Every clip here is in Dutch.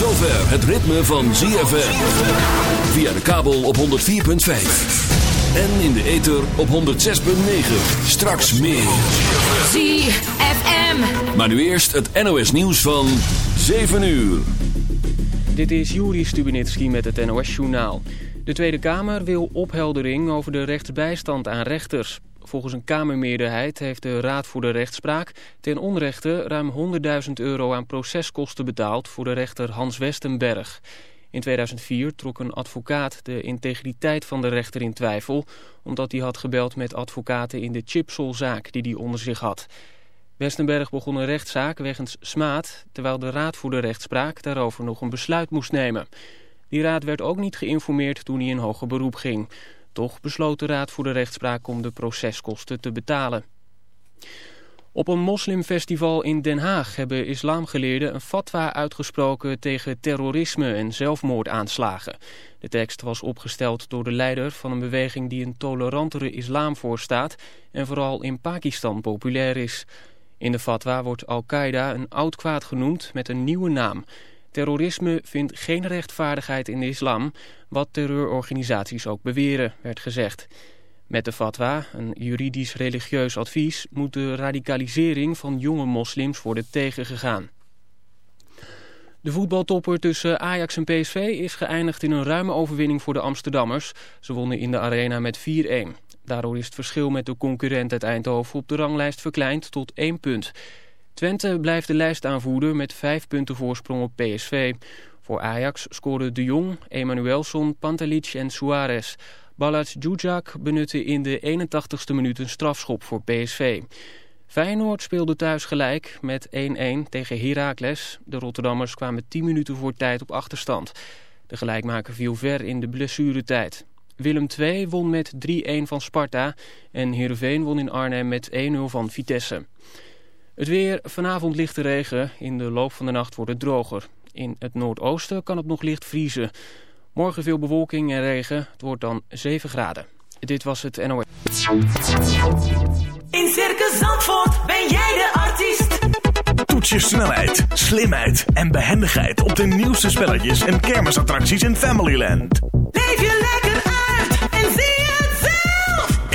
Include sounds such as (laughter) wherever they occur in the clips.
Zover het ritme van ZFM. Via de kabel op 104.5. En in de ether op 106.9. Straks meer. ZFM. Maar nu eerst het NOS nieuws van 7 uur. Dit is Juri Stubenitski met het NOS-journaal. De Tweede Kamer wil opheldering over de rechtsbijstand aan rechters. Volgens een Kamermeerderheid heeft de Raad voor de Rechtspraak... ten onrechte ruim 100.000 euro aan proceskosten betaald... voor de rechter Hans Westenberg. In 2004 trok een advocaat de integriteit van de rechter in twijfel... omdat hij had gebeld met advocaten in de Chipsol-zaak die hij onder zich had... Westenberg begon een rechtszaak wegens smaad... terwijl de Raad voor de Rechtspraak daarover nog een besluit moest nemen. Die raad werd ook niet geïnformeerd toen hij in hoger beroep ging. Toch besloot de Raad voor de Rechtspraak om de proceskosten te betalen. Op een moslimfestival in Den Haag hebben islamgeleerden een fatwa uitgesproken tegen terrorisme en zelfmoordaanslagen. De tekst was opgesteld door de leider van een beweging die een tolerantere islam voorstaat en vooral in Pakistan populair is. In de fatwa wordt Al-Qaeda een oud kwaad genoemd met een nieuwe naam. Terrorisme vindt geen rechtvaardigheid in de islam, wat terreurorganisaties ook beweren, werd gezegd. Met de fatwa, een juridisch-religieus advies, moet de radicalisering van jonge moslims worden tegengegaan. De voetbaltopper tussen Ajax en PSV is geëindigd in een ruime overwinning voor de Amsterdammers. Ze wonnen in de arena met 4-1. Daardoor is het verschil met de concurrent uit Eindhoven op de ranglijst verkleind tot 1 punt. Twente blijft de lijst aanvoeren met 5 punten voorsprong op PSV. Voor Ajax scoren De Jong, Emanuelson, Pantelic en Suarez. Balac Djudjak benutte in de 81ste minuut een strafschop voor PSV. Feyenoord speelde thuis gelijk met 1-1 tegen Heracles. De Rotterdammers kwamen 10 minuten voor tijd op achterstand. De gelijkmaker viel ver in de blessuretijd. Willem II won met 3-1 van Sparta en Heerenveen won in Arnhem met 1-0 van Vitesse. Het weer, vanavond lichte regen, in de loop van de nacht wordt het droger. In het noordoosten kan het nog licht vriezen. Morgen veel bewolking en regen, het wordt dan 7 graden. Dit was het NOS. In Circus Zandvoort ben jij de artiest. Toets je snelheid, slimheid en behendigheid op de nieuwste spelletjes en kermisattracties in Familyland. Leef je lekker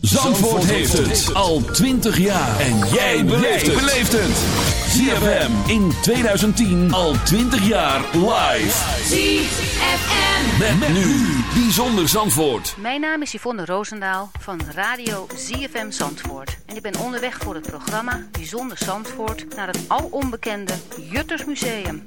Zandvoort heeft het al 20 jaar. En jij beleeft het. ZFM in 2010 al 20 jaar live. ZFM. Met, nu Bijzonder Zandvoort. Mijn naam is Yvonne Roosendaal van Radio ZFM Zandvoort. En ik ben onderweg voor het programma Bijzonder Zandvoort naar het al onbekende Juttersmuseum.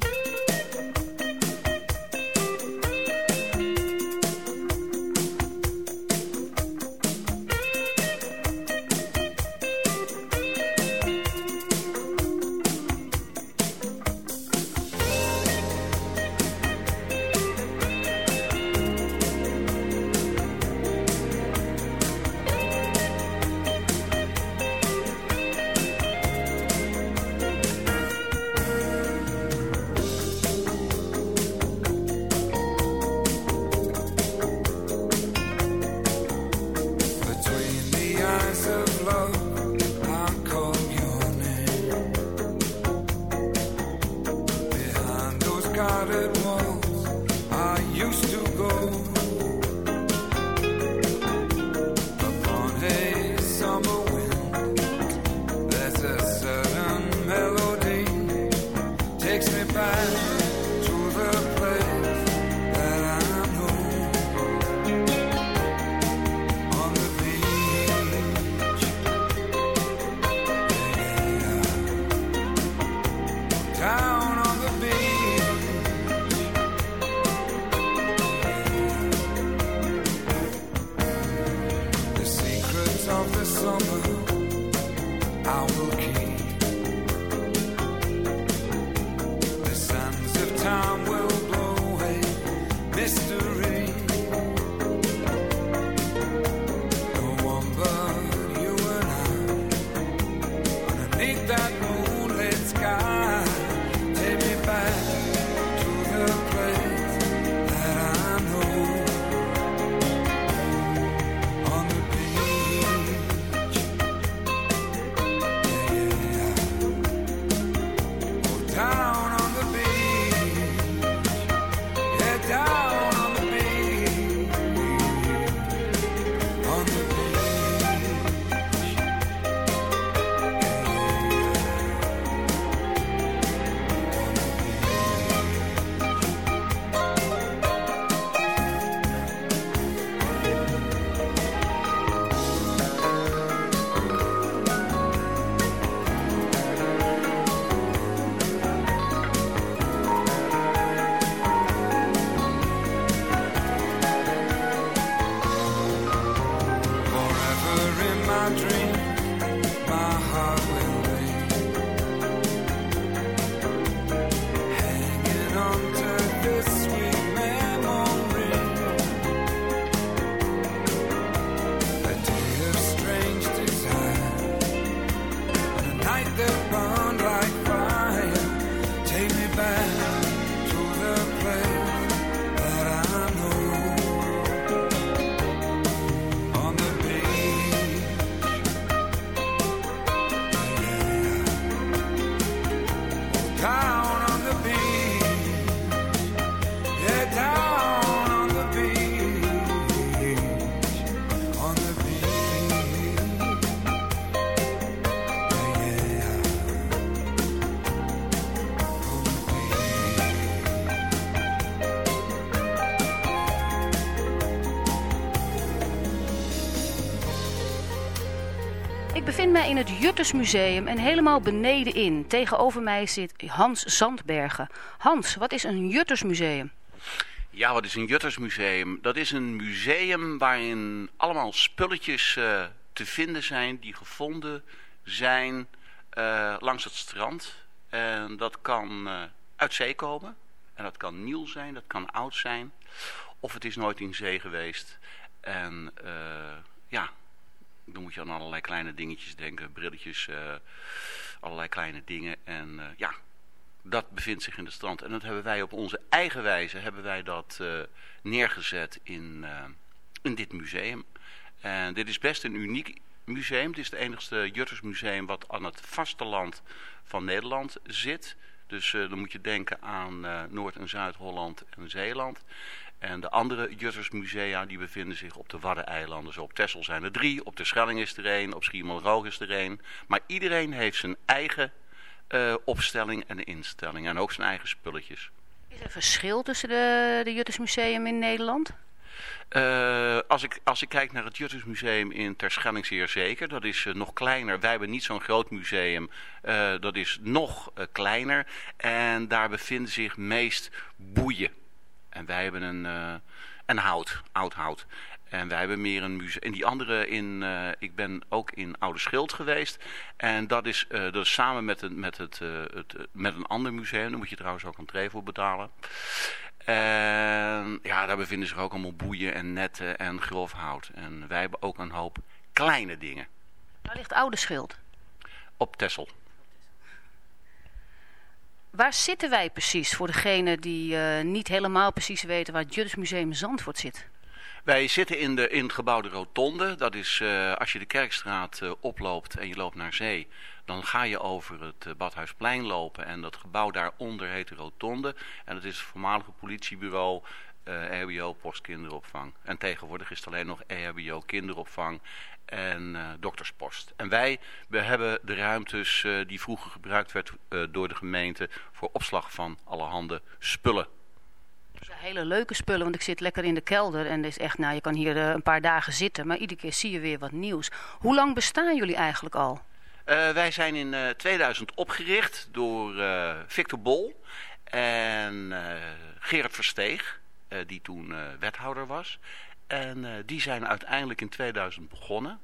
In het Juttersmuseum en helemaal beneden in. Tegenover mij zit Hans Zandbergen. Hans, wat is een Juttersmuseum? Ja, wat is een Juttersmuseum? Dat is een museum waarin allemaal spulletjes eh, te vinden zijn die gevonden zijn eh, langs het strand. En dat kan eh, uit zee komen. En dat kan nieuw zijn, dat kan oud zijn. Of het is nooit in zee geweest. En ja, dan moet je aan allerlei kleine dingetjes denken. Brilletjes, eh, allerlei kleine dingen. En eh, ja, dat bevindt zich in de strand. En dat hebben wij op onze eigen wijze hebben wij dat eh, neergezet in, in dit museum. En dit is best een uniek museum. Het is het enigste Juttersmuseum wat aan het vasteland van Nederland zit. Dus dan moet je denken aan Noord- en Zuid-Holland en Zeeland. En de andere Juttersmusea die bevinden zich op de Waddeneilanden. Zo op Texel zijn er drie, op de Schelling is er één, op Schiermonnikoog is er één. Maar iedereen heeft zijn eigen eh, opstelling en instelling. En ook zijn eigen spulletjes. Is er verschil tussen de, de Juttersmuseum in Nederland? Eh, als, ik, als ik kijk naar het Juttersmuseum in Terschelling zeer zeker. Dat is eh, nog kleiner. Wij hebben niet zo'n groot museum. Dat is nog kleiner. En daar bevinden zich meest boeien. En wij hebben een, eh, en hout, oud hout. En wij hebben meer een museum. En die andere in, eh, ik ben ook in Oude Schild geweest. En dat is, eh, dat is samen met, een met, het, het, met een ander museum. Daar moet je trouwens ook een entree voor betalen. En ja, daar bevinden zich ook allemaal boeien en netten en grof hout. En wij hebben ook een hoop kleine dingen. Waar ligt Oude Schild? Op Tessel. Waar zitten wij precies voor degene die eh, niet helemaal precies weten waar het Juttersmuseum Zandvoort zit? Wij zitten in, de, in het gebouw de Rotonde. Dat is eh, als je de Kerkstraat eh, oploopt en je loopt naar zee. Dan ga je over het Badhuisplein lopen. En dat gebouw daaronder heet de Rotonde. En dat is het voormalige politiebureau eh EHBO postkinderopvang. En tegenwoordig is het alleen nog EHBO kinderopvang en eh, dokterspost. En wij we hebben de ruimtes eh, die vroeger gebruikt werd eh, door de gemeente... voor opslag van allerhande spullen. Ja, hele leuke spullen, want ik zit lekker in de kelder en is echt, nou, je kan hier een paar dagen zitten, maar iedere keer zie je weer wat nieuws. Hoe lang bestaan jullie eigenlijk al? Wij zijn in eh, 2000 opgericht door Victor Bol en Gerard Versteeg, die toen wethouder was. En eh, die zijn uiteindelijk in 2000 begonnen.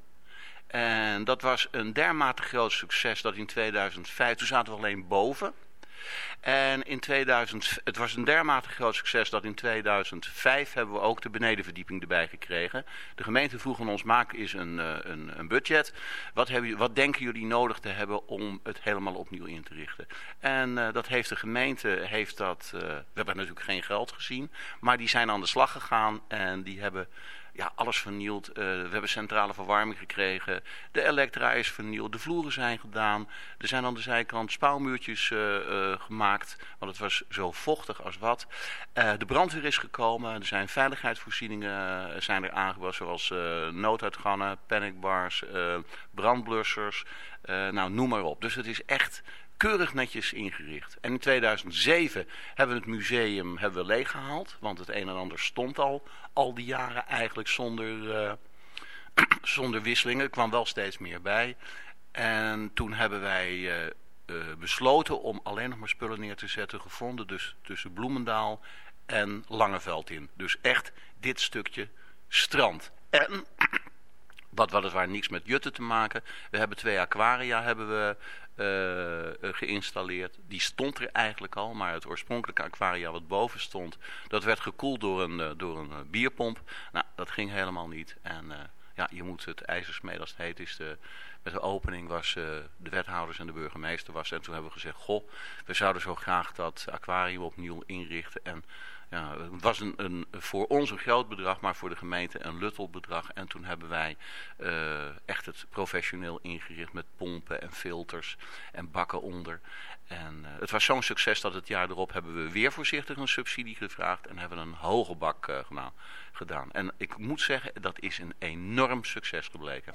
En dat was een dermate groot succes dat in 2005, toen zaten we alleen boven. En in 2000, het was een dermate groot succes dat in 2005 hebben we ook de benedenverdieping erbij gekregen. De gemeente vroeg aan ons, maak eens een, eh, een, een budget. Wat, hebben, wat denken jullie nodig te hebben om het helemaal opnieuw in te richten? En eh, dat heeft de gemeente, heeft dat, eh, we hebben natuurlijk geen geld gezien, maar die zijn aan de slag gegaan en die hebben ja, alles vernield. Eh, we hebben centrale verwarming gekregen. De elektra is vernield. De vloeren zijn gedaan. Er zijn aan de zijkant spouwmuurtjes eh, eh, gemaakt. Want het was zo vochtig als wat. De brandweer is gekomen. Er zijn veiligheidsvoorzieningen zijn er aangebracht. Zoals nooduitgangen, panicbars, brandblussers. nou, noem maar op. Dus het is echt keurig netjes ingericht. En in 2007 hebben we het museum hebben we leeggehaald. Want het een en ander stond al, al die jaren eigenlijk zonder, eh, (clears throat) zonder wisselingen. Er kwam wel steeds meer bij. En toen hebben wij eh, eh, besloten om alleen nog maar spullen neer te zetten. Gevonden dus tussen Bloemendaal en Langeveld in. Dus echt dit stukje strand. En wat weliswaar niks met jutten te maken. We hebben twee aquaria hebben we eh, eh, geïnstalleerd. Die stond er eigenlijk al, maar het oorspronkelijke aquaria wat boven stond, dat werd gekoeld door een, eh, door een bierpomp. Nou, dat ging helemaal niet. En ja, je moet het ijzer smeden als het heet is. De, we de opening was de wethouders en de burgemeester was. En toen hebben we gezegd, goh, we zouden zo graag dat aquarium opnieuw inrichten. En ja, het was een, een, voor ons een groot bedrag, maar voor de gemeente een luttel bedrag. En toen hebben wij uh, echt het professioneel ingericht met pompen en filters en bakken onder. En uh, het was zo'n succes dat het jaar erop hebben we weer voorzichtig een subsidie gevraagd en hebben een hoge bak uh, gedaan, gedaan. En ik moet zeggen, dat is een enorm succes gebleken.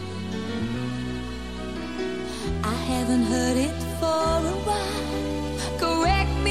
I haven't heard it for a while. Correct me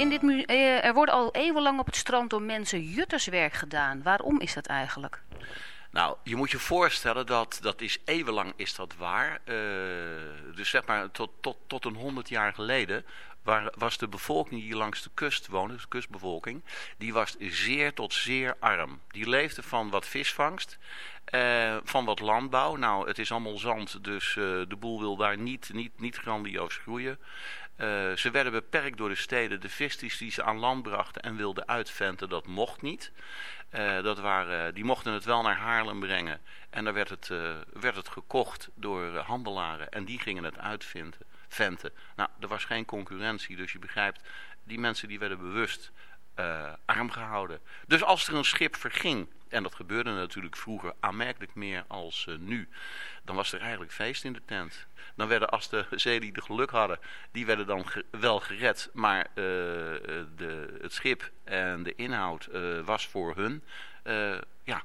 in dit eh, er wordt al eeuwenlang op het strand door mensen jutterswerk gedaan. Waarom is dat eigenlijk? Nou, je moet je voorstellen dat dat is eeuwenlang is dat waar. Eh, dus zeg maar tot, tot, tot een honderd jaar geleden waar, was de bevolking die langs de kust woonde, de kustbevolking, die was zeer tot zeer arm. Die leefde van wat visvangst, eh, van wat landbouw. Nou, het is allemaal zand, dus de boel wil daar niet, niet, niet grandioos groeien. Eh, ze werden beperkt door de steden. De vis die ze aan land brachten en wilden uitventen, dat mocht niet. Eh, dat waren, die mochten het wel naar Haarlem brengen. En daar werd het, eh, werd het gekocht door handelaren. En die gingen het. Venten. Nou, er was geen concurrentie. Dus je begrijpt, die mensen die werden bewust arm gehouden. Dus als er een schip verging en dat gebeurde natuurlijk vroeger aanmerkelijk meer als eh, nu. Dan was er eigenlijk feest in de tent. Dan werden, als de (laughs) zeelieden geluk hadden, die werden dan wel gered. Maar uh, de, het schip en de inhoud was voor hun. ja,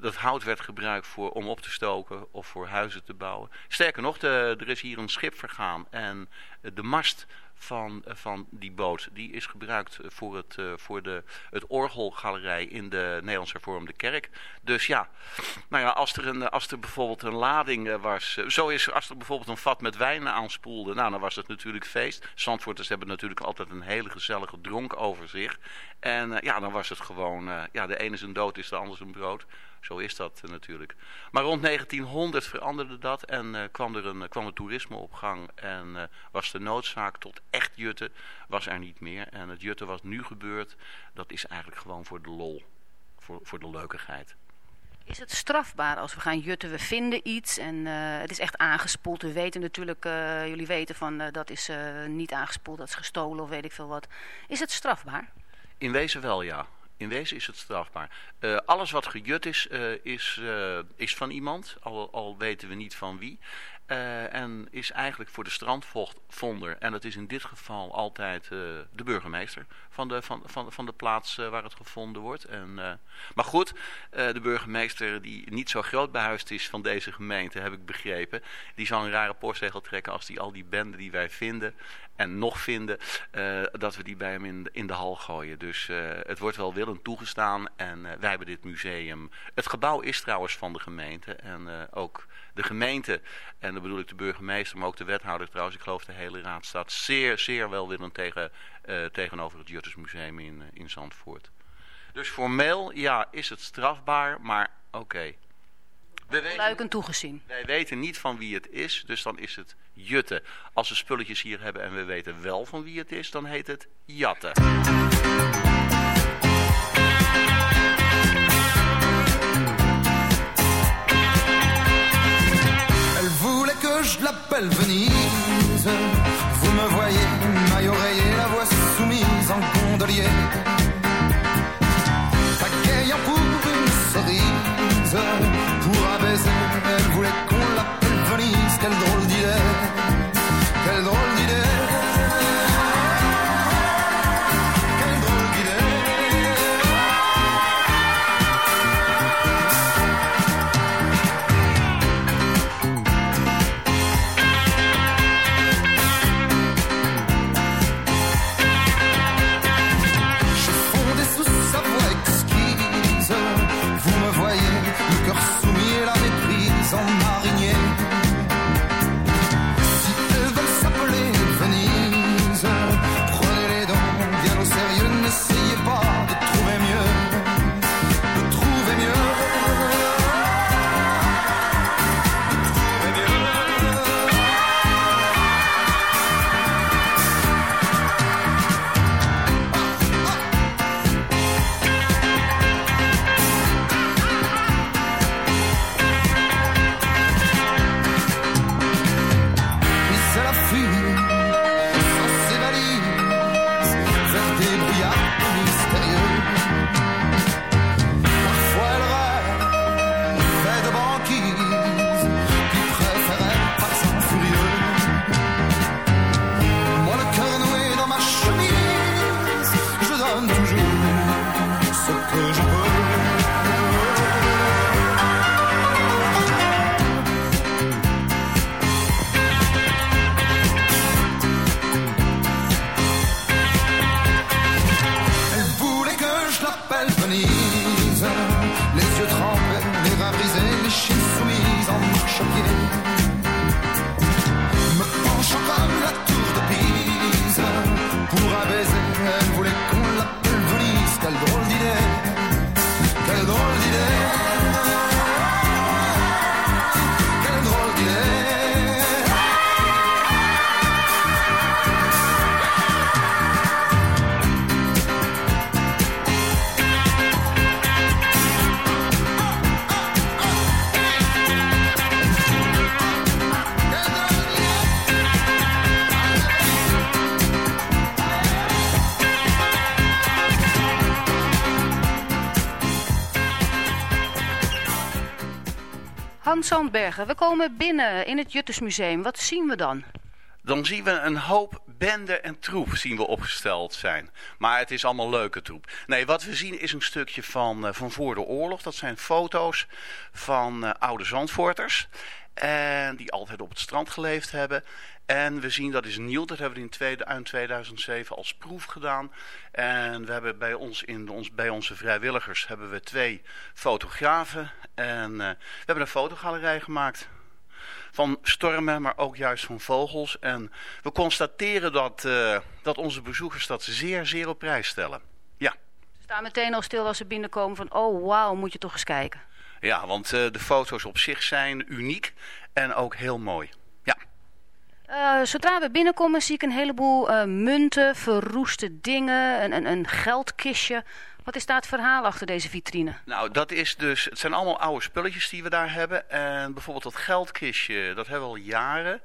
dat hout werd gebruikt voor, om op te stoken of voor huizen te bouwen. Sterker nog, er is hier een schip vergaan en de mast van, eh, van die boot. Die is gebruikt voor, het, uh, voor de, het orgelgalerij in de Nederlandse hervormde kerk. Dus ja, nou ja, als er, een, als er bijvoorbeeld een lading eh, was... zo is als er bijvoorbeeld een vat met wijn aanspoelde... nou, dan was het natuurlijk feest. Zandvoorters hebben natuurlijk altijd een hele gezellige dronk over zich. En ja, dan was het gewoon... ja, de ene zijn dood is de ander zijn brood. Zo is dat uh, natuurlijk. Maar rond 1900 veranderde dat en uh, kwam er een, kwam het toerisme op gang. En was de noodzaak tot echt jutten was er niet meer. En het jutten wat nu gebeurt, dat is eigenlijk gewoon voor de lol. Voor, voor de leukigheid. Is het strafbaar als we gaan jutten, we vinden iets en het is echt aangespoeld. We weten natuurlijk, jullie weten van dat is niet aangespoeld, dat is gestolen of weet ik veel wat. Is het strafbaar? In wezen wel, ja. In wezen is het strafbaar. Uh, alles wat gejut is, uh, is, uh, is van iemand, al, al weten we niet van wie. En is eigenlijk voor de strandvonder, en dat is in dit geval altijd de burgemeester van de, van, van, van de plaats waar het gevonden wordt. En, maar goed, de burgemeester die niet zo groot behuisd is van deze gemeente, heb ik begrepen, die zal een rare postzegel trekken als die al die benden die wij vinden en nog vinden, dat we die bij hem in, in de hal gooien. Dus het wordt wel willend toegestaan en wij hebben dit museum. Het gebouw is trouwens van de gemeente en ook de gemeente en dan bedoel ik de burgemeester, maar ook de wethouder trouwens, ik geloof de hele raad staat zeer, zeer welwillend tegen, tegenover het Juttersmuseum in, in Zandvoort. Dus formeel, ja, is het strafbaar, maar oké. Luikend toegezien. Wij weten niet van wie het is, dus dan is het jutten. Als we spulletjes hier hebben en we weten wel van wie het is, dan heet het jatten. je l'appelle Venise. Vous me voyez, maille oreiller, la voix soumise en gondolier. We komen binnen in het Juttersmuseum. Wat zien we dan? Dan zien we een hoop bende en troep zien we opgesteld zijn. Maar het is allemaal leuke troep. Nee, wat we zien is een stukje van, uh, van voor de oorlog. Dat zijn foto's van uh, oude Zandvoorters. En die altijd op het strand geleefd hebben. En we zien, dat is nieuw, dat hebben we in, tweede, in 2007 als proef gedaan. En we hebben bij, ons in ons, bij onze vrijwilligers hebben we twee fotografen. En uh, we hebben een fotogalerij gemaakt van stormen, maar ook juist van vogels. En we constateren dat, uh, dat onze bezoekers dat zeer, zeer op prijs stellen. Ja. Ze staan meteen al stil als ze binnenkomen van, oh wauw, moet je toch eens kijken. Ja, want uh, de foto's op zich zijn uniek en ook heel mooi. Uh, zodra we binnenkomen zie ik een heleboel uh, munten, verroeste dingen, een, een, een geldkistje. Wat is daar het verhaal achter deze vitrine? Nou, dat is dus, het zijn allemaal oude spulletjes die we daar hebben. En bijvoorbeeld dat geldkistje, dat hebben we al jaren.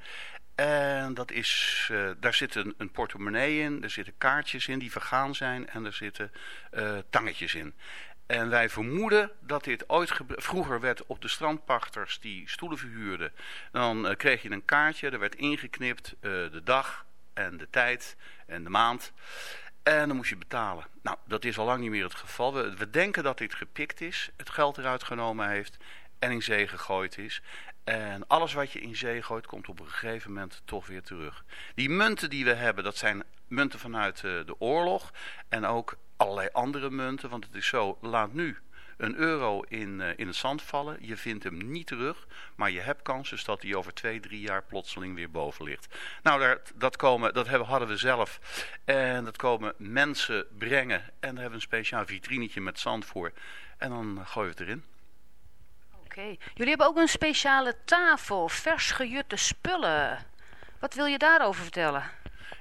En dat is, uh, daar zit een, een, portemonnee in, er zitten kaartjes in die vergaan zijn en er zitten tangetjes in. En wij vermoeden dat dit ooit vroeger werd op de strandpachters die stoelen verhuurden. Dan uh, kreeg je een kaartje, er werd ingeknipt uh, de dag en de tijd en de maand. En dan moest je betalen. Nou, dat is al lang niet meer het geval. We, we denken dat dit gepikt is, het geld eruit genomen heeft en in zee gegooid is. En alles wat je in zee gooit, komt op een gegeven moment toch weer terug. Die munten die we hebben, dat zijn munten vanuit uh, de oorlog. En ook allerlei andere munten. Want het is zo, laat nu een euro in, uh, in het zand vallen. Je vindt hem niet terug. Maar je hebt kans dus dat hij over twee, drie jaar plotseling weer boven ligt. Nou, daar, dat, komen, dat hebben, hadden we zelf. En dat komen mensen brengen. En daar hebben we een speciaal vitrinetje met zand voor. En dan gooien we het erin. Oké. Jullie hebben ook een speciale tafel, vers gejutte spullen. Wat wil je daarover vertellen?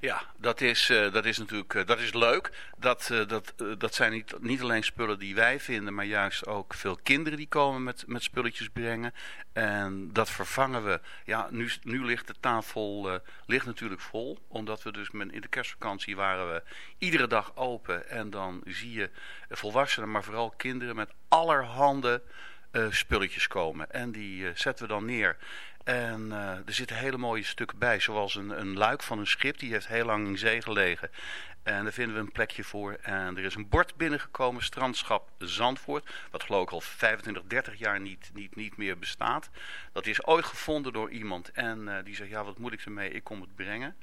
Ja, dat is, uh, dat is natuurlijk uh, dat is leuk. Dat, uh, dat, dat zijn niet, niet alleen spullen die wij vinden, maar juist ook veel kinderen die komen met, met spulletjes brengen. En dat vervangen we. Ja, nu, nu ligt de tafel ligt natuurlijk vol. Omdat we dus in de kerstvakantie waren we iedere dag open. En dan zie je volwassenen, maar vooral kinderen met allerhande spulletjes komen. En die zetten we dan neer. En uh, er zitten hele mooie stukken bij, zoals een, een luik van een schip. Die heeft heel lang in zee gelegen. En daar vinden we een plekje voor. En er is een bord binnengekomen, strandschap Zandvoort. Wat geloof ik al 25, 30 jaar niet, niet, niet meer bestaat. Dat is ooit gevonden door iemand. En uh, die zegt, ja wat moet ik ermee, ik kom het brengen.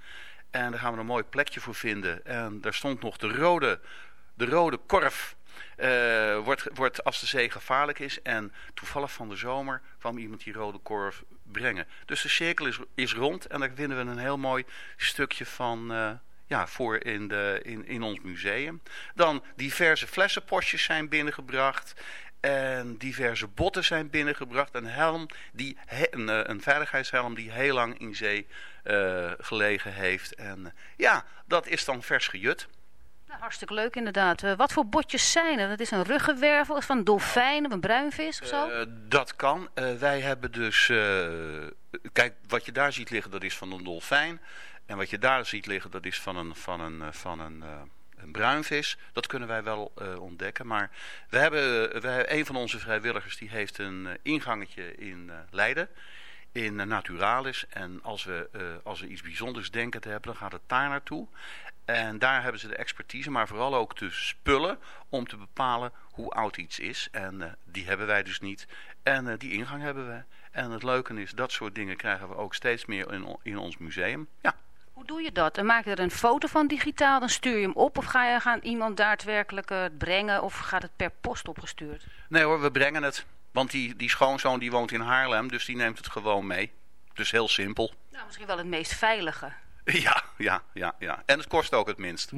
En daar gaan we een mooi plekje voor vinden. En daar stond nog de rode, de rode korf uh, wordt, wordt als de zee gevaarlijk is. En toevallig van de zomer kwam iemand die rode korf brengen. Dus de cirkel is, is rond en daar vinden we een heel mooi stukje van... Uh, ja, voor in, de, in, in ons museum. Dan diverse flessenpostjes zijn binnengebracht. En diverse botten zijn binnengebracht. Een helm, die, een, een veiligheidshelm die heel lang in zee uh, gelegen heeft. En ja, dat is dan vers gejut. Hartstikke leuk inderdaad. Uh, wat voor botjes zijn er? Dat is een ruggenwervel, is van een dolfijn of een bruinvis of zo? Uh, dat kan. Uh, wij hebben dus... kijk, wat je daar ziet liggen, dat is van een dolfijn. En wat je daar ziet liggen, dat is van een, van een, van een, een bruinvis. Dat kunnen wij wel ontdekken. Maar we hebben, we hebben, een van onze vrijwilligers die heeft een ingangetje in Leiden in Naturalis. En als we, als we iets bijzonders denken te hebben, dan gaat het daar naartoe. En daar hebben ze de expertise, maar vooral ook de spullen om te bepalen hoe oud iets is. En uh, die hebben wij dus niet. En uh, die ingang hebben we. En het leuke is, dat soort dingen krijgen we ook steeds meer in, in ons museum. Ja. Hoe doe je dat? En maak je er een foto van digitaal, dan stuur je hem op? Of ga je gaan iemand daadwerkelijk uh, brengen of gaat het per post opgestuurd? Nee hoor, we brengen het. Want die, die schoonzoon die woont in Haarlem, dus die neemt het gewoon mee. Dus heel simpel. Nou, misschien wel het meest veilige. Ja, ja, ja, ja. En het kost ook het minst.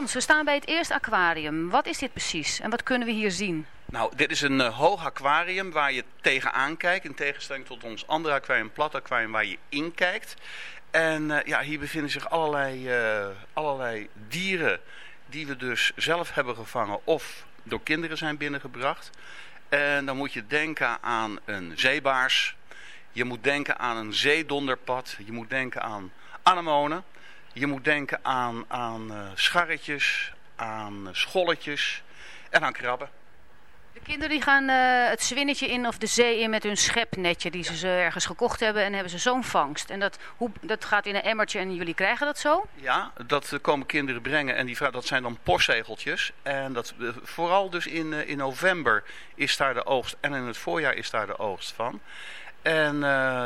We staan bij het eerste aquarium. Wat is dit precies en wat kunnen we hier zien? Nou, dit is een eh, hoog aquarium waar je tegenaan kijkt. In tegenstelling tot ons andere aquarium, plat aquarium, waar je in kijkt. En eh, ja, hier bevinden zich allerlei, eh, allerlei dieren die we dus zelf hebben gevangen of door kinderen zijn binnengebracht. En dan moet je denken aan een zeebaars. Je moet denken aan een zeedonderpad. Je moet denken aan anemonen. Je moet denken aan, aan uh, scharretjes, aan scholletjes en aan krabben. De kinderen die gaan uh, het zwinnetje in of de zee in met hun schepnetje die ze ergens gekocht hebben en hebben ze zo'n vangst. En dat, hoe, dat gaat in een emmertje en jullie krijgen dat zo? Ja, dat komen kinderen brengen en die, dat zijn dan postzegeltjes. En dat, vooral dus in, in november is daar de oogst en in het voorjaar is daar de oogst van. En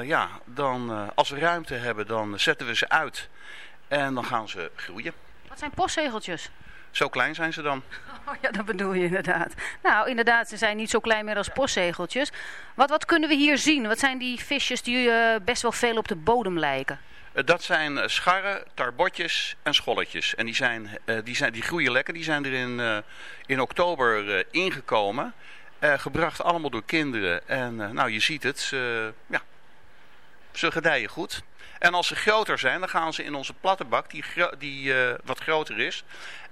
ja, dan, als we ruimte hebben dan zetten we ze uit en dan gaan ze groeien. Wat zijn postzegeltjes? Zo klein zijn ze dan. (laughs) Oh ja, dat bedoel je inderdaad. Nou, inderdaad, ze zijn niet zo klein meer als postzegeltjes. Wat, wat kunnen we hier zien? Wat zijn die visjes die uh, best wel veel op de bodem lijken? Uh, dat zijn scharren, tarbotjes en scholletjes. En die, zijn, uh, die, zijn, die groeien lekker. Die zijn er in, in oktober ingekomen. gebracht allemaal door kinderen. En nou, je ziet het. ja, ze gedijen goed. En als ze groter zijn, dan gaan ze in onze platte bak, die, die wat groter is.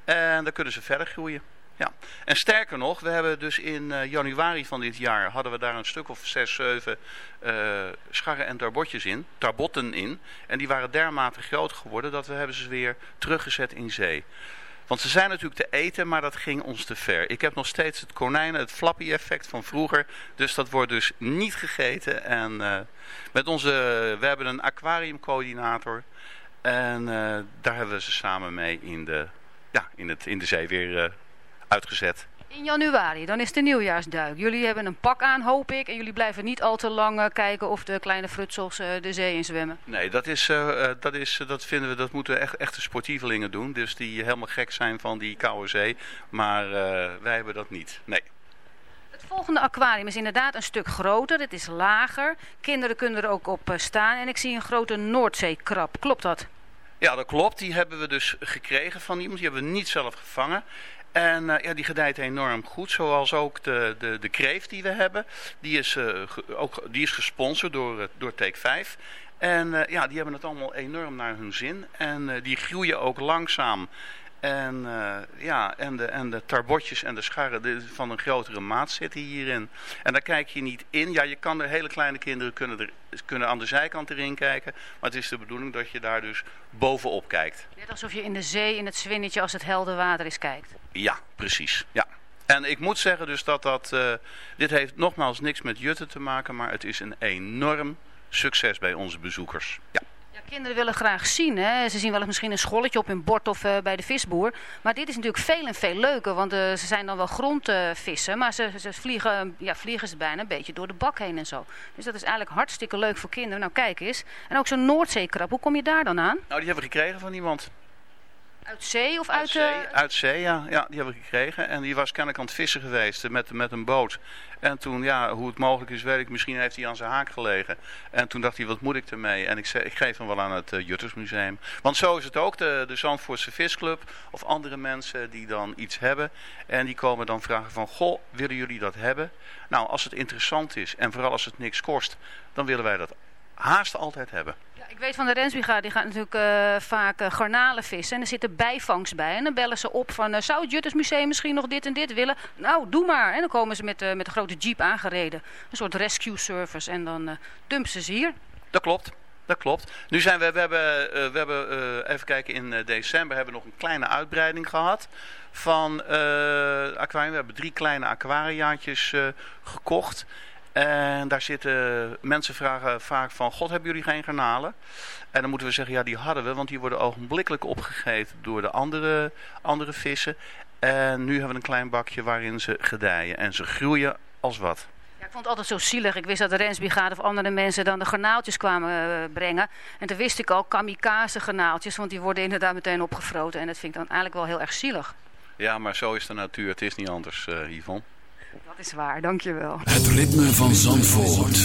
En dan kunnen ze verder groeien. Ja. En sterker nog, we hebben dus in uh, januari van dit jaar hadden we daar een stuk of zes, zeven uh, scharren en tarbotjes in, tarbotten in. En die waren dermate groot geworden dat we hebben ze weer teruggezet in zee. Want ze zijn natuurlijk te eten, maar dat ging ons te ver. Ik heb nog steeds het konijnen, het flappy effect van vroeger. Dus dat wordt dus niet gegeten. En uh, met onze, we hebben een aquariumcoördinator. En daar hebben we ze samen mee in de, ja, in het, in de zee weer uitgezet. In januari, dan is de nieuwjaarsduik. Jullie hebben een pak aan, hoop ik. En jullie blijven niet al te lang uh, kijken of de kleine frutsels uh, de zee in zwemmen. Nee, dat, is, uh, dat, is, dat vinden we, dat moeten echt, echte sportievelingen doen. Dus die helemaal gek zijn van die koude zee. Maar wij hebben dat niet, nee. Het volgende aquarium is inderdaad een stuk groter. Het is lager. Kinderen kunnen er ook op staan. En ik zie een grote Noordzeekrab. Klopt dat? Ja, dat klopt. Die hebben we dus gekregen van iemand. Die hebben we niet zelf gevangen. En uh, ja, die gedijt enorm goed, zoals ook de, de, de kreeft die we hebben. Die is, ge, ook, die is gesponsord door, uh, door Take 5. En ja, die hebben het allemaal enorm naar hun zin. En die groeien ook langzaam. En, ja, en, de, en de tarbotjes en de scharren van een grotere maat zitten hierin. En daar kijk je niet in. Ja, je kan er hele kleine kinderen kunnen, er, kunnen aan de zijkant erin kijken. Maar het is de bedoeling dat je daar dus bovenop kijkt. Net alsof je in de zee, in het zwinnetje, als het helder water is, kijkt. Ja, precies. Ja. En ik moet zeggen dus dat dat... Uh, dit heeft nogmaals niks met jutten te maken, maar het is een enorm succes bij onze bezoekers. Ja. Kinderen willen graag zien. Hè? Ze zien wel eens misschien een scholletje op hun bord of uh, bij de visboer. Maar dit is natuurlijk veel en veel leuker. Want uh, ze zijn dan wel grondvissen. maar ze, ze, vliegen, ja, vliegen ze bijna een beetje door de bak heen en zo. Dus dat is eigenlijk hartstikke leuk voor kinderen. Nou, kijk eens. En ook zo'n Noordzeekrab. Hoe kom je daar dan aan? Nou, die hebben we gekregen van iemand. Uit zee of uit... Uit zee, uh... uit zee ja. ja. Die hebben we gekregen. En die was kennelijk aan het vissen geweest met, met een boot. En toen, ja, hoe het mogelijk is, weet ik. Misschien heeft hij aan zijn haak gelegen. En toen dacht hij, wat moet ik ermee? En ik, zei, ik geef hem wel aan het uh, Juttersmuseum. Want zo is het ook. De, de Zandvoortse Visclub of andere mensen die dan iets hebben. En die komen dan vragen van, goh, willen jullie dat hebben? Nou, als het interessant is en vooral als het niks kost, dan willen wij dat haast altijd hebben. Ik weet van de Rensbrigade, die gaat natuurlijk uh, vaak uh, garnalen vissen. En er zit er bijvangst bij. En dan bellen ze op van, uh, zou het Juttersmuseum misschien nog dit en dit willen? Nou, doe maar. En dan komen ze met, met een grote jeep aangereden. Een soort rescue service. En dan dumpen ze ze hier. Dat klopt. Dat klopt. Nu zijn we, we hebben, we hebben even kijken, in december hebben we nog een kleine uitbreiding gehad van aquarium. We hebben drie kleine aquariaatjes gekocht. En daar zitten mensen vragen vaak van, god hebben jullie geen garnalen? En dan moeten we zeggen, ja die hadden we, want die worden ogenblikkelijk opgegeten door de andere, andere vissen. En nu hebben we een klein bakje waarin ze gedijen en ze groeien als wat. Ja, ik vond het altijd zo zielig. Ik wist dat de Rensbrigade of andere mensen dan de garnaaltjes kwamen uh, brengen. En toen wist ik al kamikaze garnaaltjes, want die worden inderdaad meteen opgefroten. En dat vind ik dan eigenlijk wel heel erg zielig. Ja, maar zo is de natuur. Het is niet anders, uh, Yvonne. Dat is waar, dankjewel. Het ritme van Zandvoort.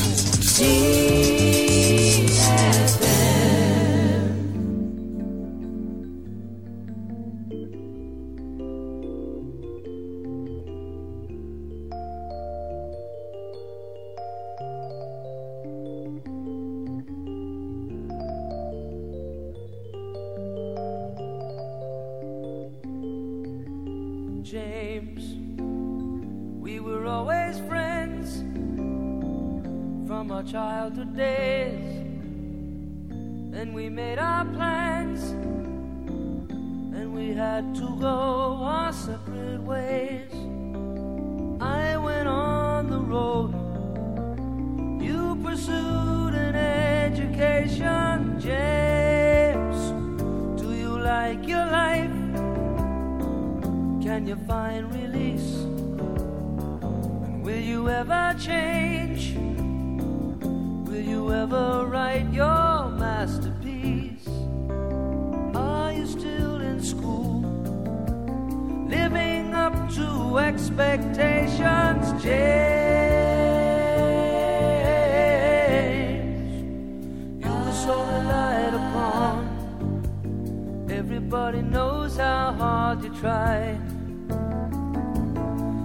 Everybody knows how hard you try.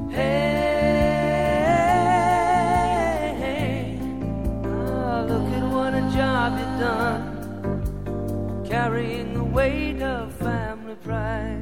Hey, ah, look at what a job you've done, carrying the weight of family pride.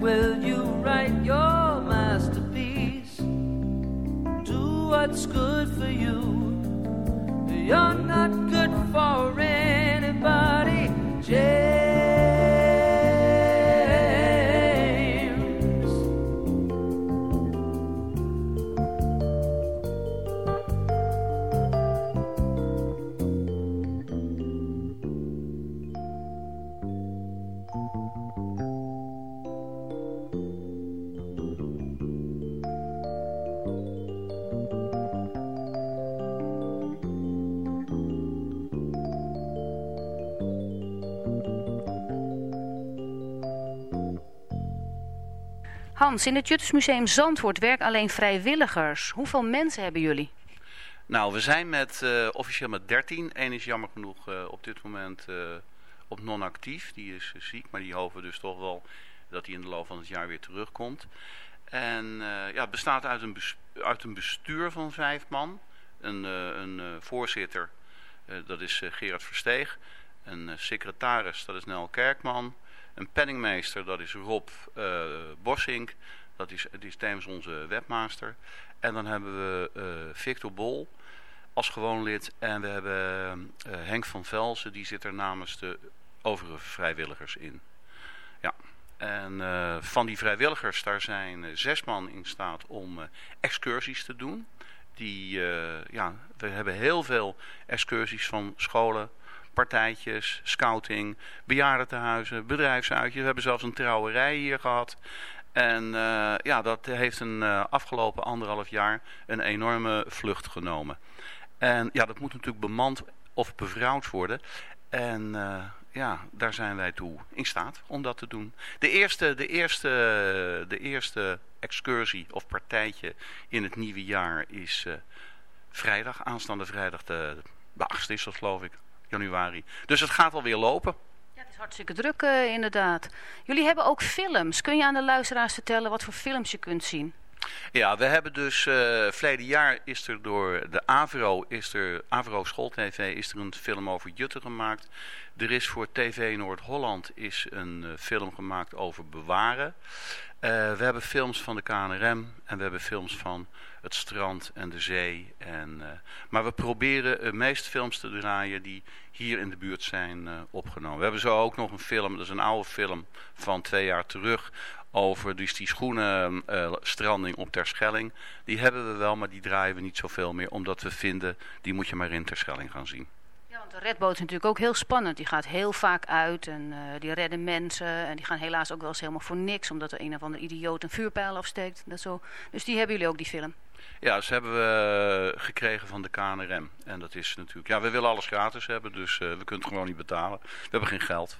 will you write your masterpiece? Do what's good for you. You're not good for anybody, James. Hans, in het Juttersmuseum Zandvoort werken alleen vrijwilligers. Hoeveel mensen hebben jullie? Nou, we zijn met, eh, officieel met 13. Eén is jammer genoeg eh, op dit moment eh, op non-actief. Die is ziek, maar die hopen dus toch wel dat hij in de loop van het jaar weer terugkomt. En ja, het bestaat uit een, uit een bestuur van vijf man. Een, een voorzitter, dat is Gerard Versteeg. Een secretaris, dat is Nel Kerkman. Een penningmeester, dat is Rob eh Bossink. Dat is, die is tevens onze webmaster. En dan hebben we eh, Victor Bol als gewoon lid. En we hebben eh, Henk van Velzen, die zit er namens de overige vrijwilligers in. Ja. En van die vrijwilligers, daar zijn zes man in staat om excursies te doen. Die, ja, we hebben heel veel excursies van scholen, partijtjes, scouting, bejaardentehuizen, bedrijfsuitjes. We hebben zelfs een trouwerij hier gehad. En eh, ja, dat heeft een eh, afgelopen anderhalf jaar een enorme vlucht genomen. En ja, dat moet natuurlijk bemand of bevrouwd worden. En eh, ja, daar zijn wij toe in staat om dat te doen. De eerste, de eerste, de eerste excursie of partijtje in het nieuwe jaar is vrijdag, aanstaande vrijdag de, de 8e is dat geloof ik, januari. Dus het gaat alweer lopen. Het is hartstikke druk eh, inderdaad. Jullie hebben ook films. Kun je aan de luisteraars vertellen wat voor films je kunt zien? Ja, we hebben dus eh verleden jaar is er door de AVRO, is er, AVRO Schooltv, is er een film over Jutten gemaakt. Er is voor TV Noord-Holland is een eh, film gemaakt over bewaren. We hebben films van de KNRM en we hebben films van het strand en de zee. En, eh, maar we proberen de meest films te draaien die hier in de buurt zijn eh, opgenomen. We hebben zo ook nog een film, dat is een oude film van twee jaar terug... over dus die schoenenstranding op Terschelling. Die hebben we wel, maar die draaien we niet zoveel meer... omdat we vinden, die moet je maar in Terschelling gaan zien. Ja, want de redboot is natuurlijk ook heel spannend. Die gaat heel vaak uit en eh, die redden mensen. En die gaan helaas ook wel eens helemaal voor niks. Omdat er een of andere idioot een vuurpijl afsteekt. Dat zo. Dus die hebben jullie ook, die film. Ja, ze hebben we gekregen van de KNRM. En dat is natuurlijk... Ja, we willen alles gratis hebben, dus eh, we kunnen het gewoon niet betalen. We hebben geen geld.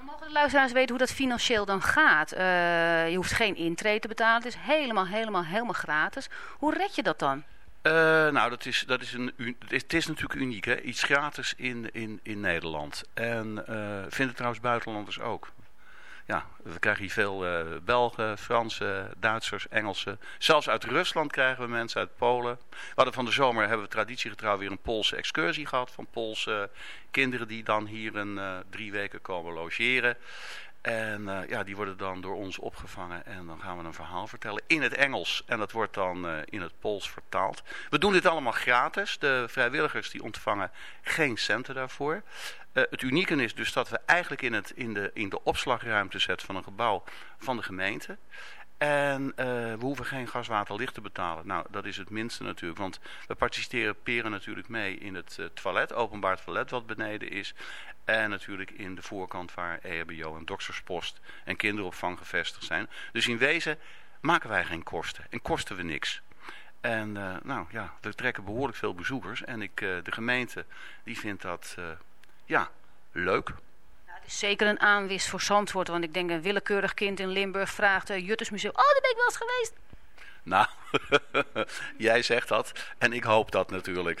Mogen de luisteraars weten hoe dat financieel dan gaat? Eh, je hoeft geen intrede te betalen. Het is helemaal, helemaal, helemaal gratis. Hoe red je dat dan? Eh, nou, dat is, dat is een, het is, het is natuurlijk uniek, hè? Iets gratis in, in, in Nederland. En eh, vinden trouwens buitenlanders ook. Ja, we krijgen hier veel eh, Belgen, Fransen, Duitsers, Engelsen. Zelfs uit Rusland krijgen we mensen, uit Polen. We hadden van de zomer, hebben we traditiegetrouw weer een Poolse excursie gehad. Van Poolse kinderen die dan hier een eh, drie weken komen logeren. En eh, ja, die worden dan door ons opgevangen en dan gaan we een verhaal vertellen in het Engels. En dat wordt dan eh, in het Pools vertaald. We doen dit allemaal gratis. De vrijwilligers die ontvangen geen centen daarvoor. Eh, het unieke is dus dat we eigenlijk in, het, in, de, in de opslagruimte zetten van een gebouw van de gemeente. En eh, we hoeven geen gas, water, licht te betalen. Nou, dat is het minste natuurlijk. Want we participeren natuurlijk mee in het eh, toilet, openbaar toilet wat beneden is. En natuurlijk in de voorkant waar EHBO en dokterspost en kinderopvang gevestigd zijn. Dus in wezen maken wij geen kosten en kosten we niks. En eh, nou ja, we trekken behoorlijk veel bezoekers. En ik, de gemeente die vindt dat ja, leuk. Zeker een aanwis voor Zandvoort. Want ik denk een willekeurig kind in Limburg vraagt... Uh, Juttersmuseum, oh, daar ben ik wel eens geweest. Nou, (laughs) jij zegt dat en ik hoop dat natuurlijk.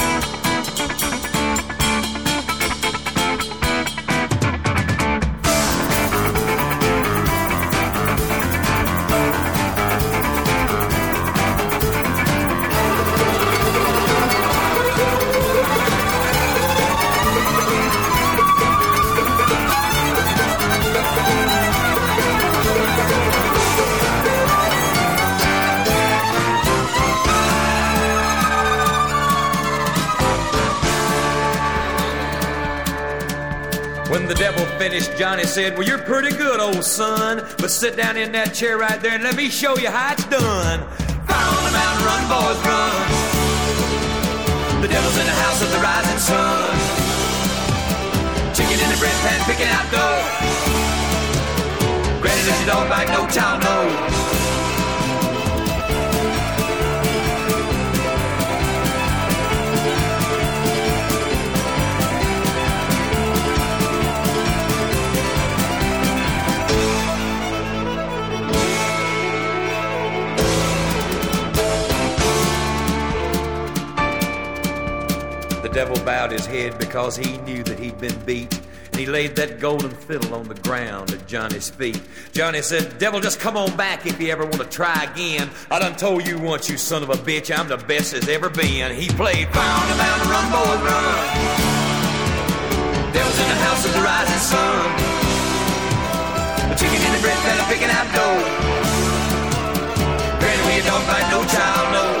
Johnny said, Well, you're pretty good, old son. But sit down in that chair right there and let me show you how it's done. Fire on the mountain, run, boys, run. The devil's in the house of the rising sun. Chicken in the bread pan, picking out dough. Granny says you don't bite, no child knows. Devil bowed his head because he knew that he'd been beat. And he laid that golden fiddle on the ground at Johnny's feet. Johnny said, Devil, just come on back if you ever want to try again. I done told you once, you son of a bitch, I'm the best there's ever been. He played Bound and Bound, Run, Boy, Run. Devil's in the house of the rising sun. A chicken in the bread pan picking out dough. Granny, we dog fight, no child, no.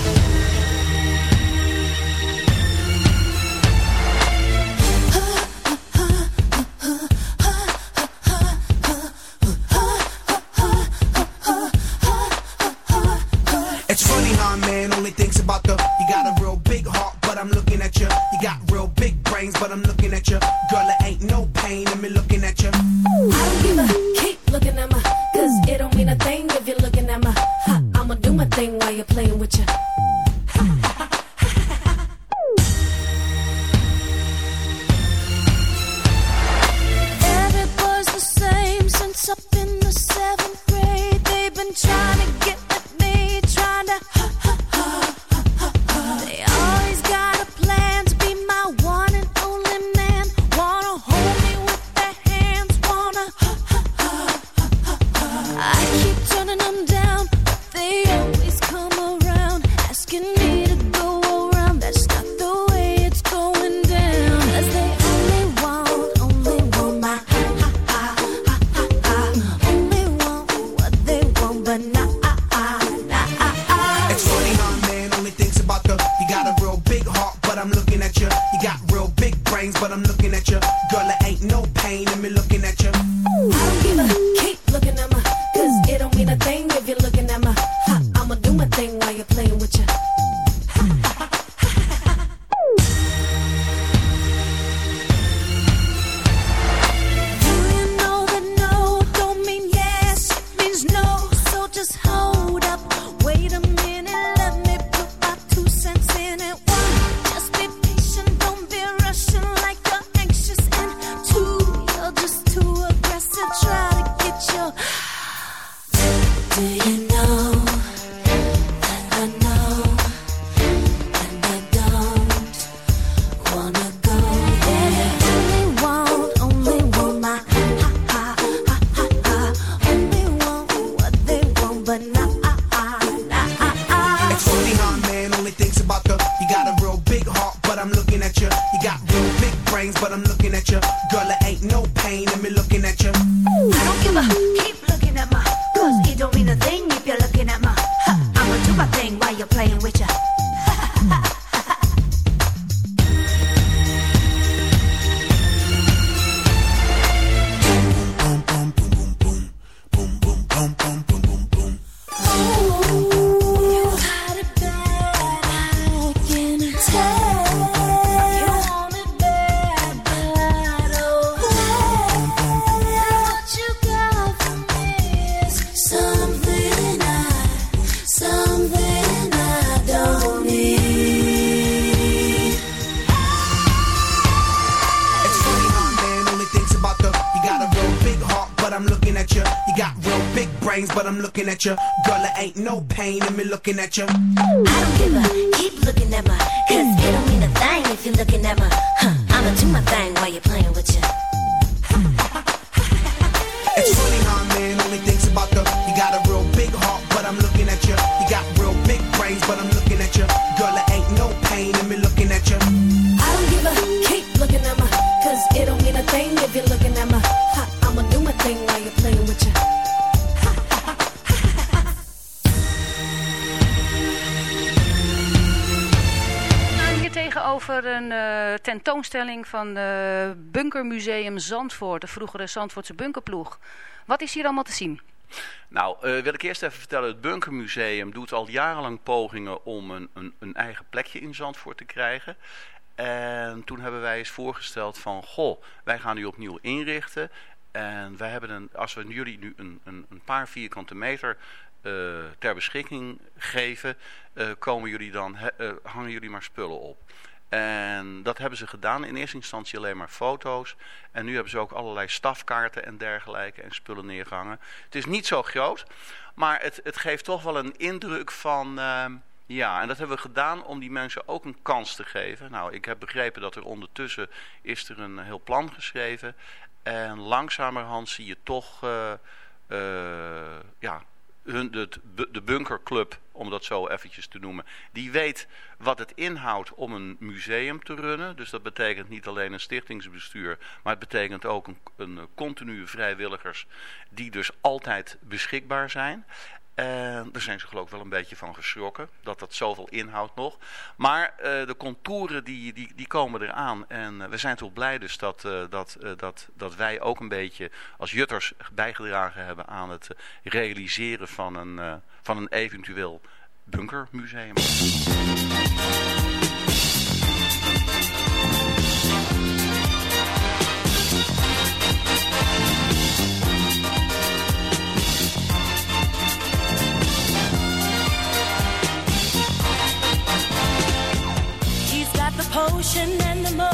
Brains, but I'm looking at you. But I'm looking at you. You got real big brains, but I'm looking at you. Girl, it ain't no pain in me looking at you. I don't give a keep looking at my, cause it don't mean a thing if you're looking at my. Huh, I'ma do my thing while you're playing with ya. It's funny how a man only thinks about the. You got a real big heart, but I'm looking at you. You got real big brains, but I'm looking at you. Tegenover een eh, tentoonstelling van uh, Bunkermuseum Zandvoort, de vroegere Zandvoortse bunkerploeg. Wat is hier allemaal te zien? Nou, eh, wil ik eerst even vertellen, het Bunkermuseum doet al jarenlang pogingen om een, een, een eigen plekje in Zandvoort te krijgen. En toen hebben wij eens voorgesteld van, goh, wij gaan die opnieuw inrichten. En wij hebben een, als we jullie nu een, een, een paar vierkante meter ter beschikking geven, komen jullie dan, hangen jullie maar spullen op. En dat hebben ze gedaan. In eerste instantie alleen maar foto's. En nu hebben ze ook allerlei stafkaarten en dergelijke en spullen neergehangen. Het is niet zo groot, maar het, het geeft toch wel een indruk van... ehm, ja, en dat hebben we gedaan om die mensen ook een kans te geven. Nou, ik heb begrepen dat er ondertussen is er een heel plan geschreven. En langzamerhand zie je toch uh, uh, ja, hun, de, de bunkerclub, om dat zo eventjes te noemen, die weet wat het inhoudt om een museum te runnen. Dus dat betekent niet alleen een stichtingsbestuur, maar het betekent ook een, een continue vrijwilligers die dus altijd beschikbaar zijn. En daar zijn ze geloof ik wel een beetje van geschrokken, dat dat zoveel inhoudt nog. Maar uh, de contouren die, die, die komen eraan. En uh, we zijn toch blij dus dat, uh, dat, dat, dat wij ook een beetje als jutters bijgedragen hebben aan het realiseren van een, van een eventueel bunkermuseum. ocean and the moon.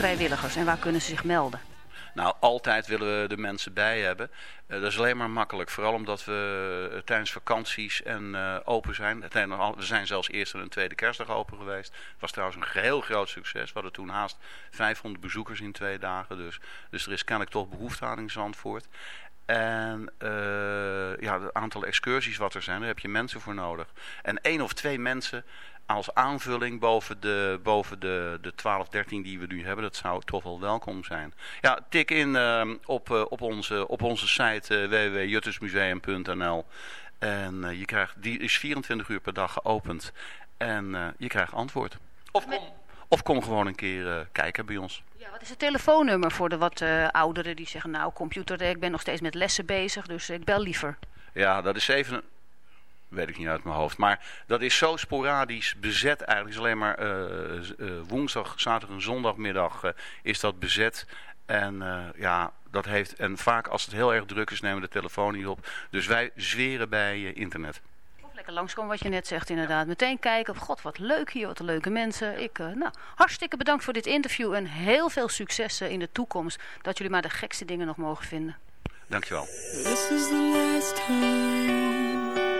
Vrijwilligers en waar kunnen ze zich melden? Nou, altijd willen we de mensen bij hebben. Uh, dat is alleen maar makkelijk. Vooral omdat we uh, tijdens vakanties en uh, open zijn. We zijn zelfs eerst en tweede kerstdag open geweest. Het was trouwens een heel groot succes. We hadden toen haast 500 bezoekers in twee dagen. Dus, dus er is kennelijk toch behoefte aan in Zandvoort. En ja, het aantal excursies wat er zijn, daar heb je mensen voor nodig. En één of twee mensen als aanvulling boven de, boven de, de 12, 13 die we nu hebben, dat zou toch wel welkom zijn. Ja, tik in uh, op, uh, op, onze, op onze site www.juttersmuseum.nl en je krijgt, die is 24 uur per dag geopend en je krijgt antwoord. Of kom, of kom gewoon een keer kijken bij ons. Ja, wat is het telefoonnummer voor de wat uh, ouderen die zeggen... nou, computer, ik ben nog steeds met lessen bezig, dus ik bel liever. Ja, dat is even... Weet ik niet uit mijn hoofd. Maar dat is zo sporadisch bezet eigenlijk. Het is alleen maar uh, uh, woensdag, zaterdag en zondagmiddag is dat bezet. En ja, dat heeft... En vaak als het heel erg druk is, nemen we de telefoon niet op. Dus wij zweren bij internet lekker langskomen wat je net zegt inderdaad. Meteen kijken, god wat leuk hier, wat leuke mensen. Ik, uh, nou, hartstikke bedankt voor dit interview en heel veel succes in de toekomst. Dat jullie maar de gekste dingen nog mogen vinden. Dankjewel. This is the last time